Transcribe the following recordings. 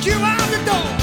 kick you out the door.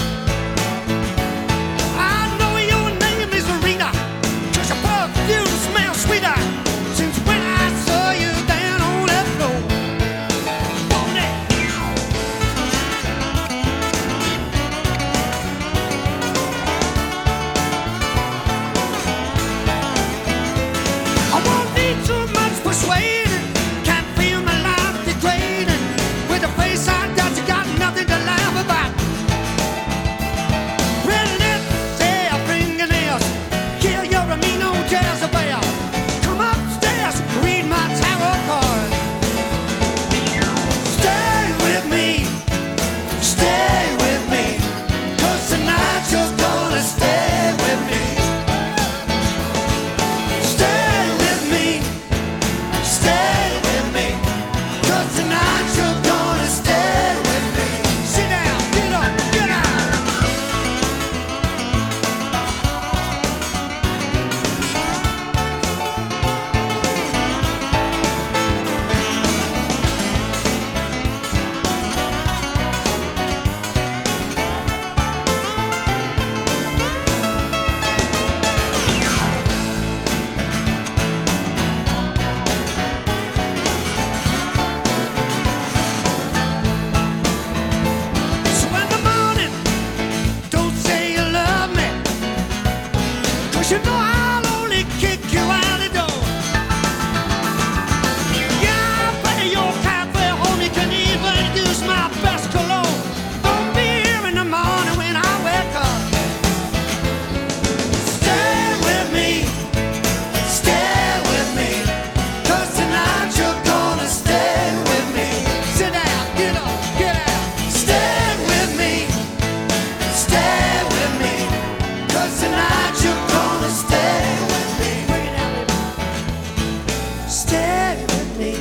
me,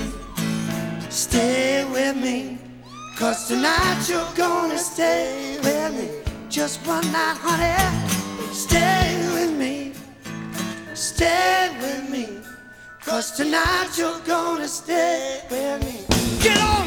stay with me. Cause tonight you're gonna stay with me. Just one night, honey, stay with me, stay with me. Cause tonight you're gonna stay with me. Get on!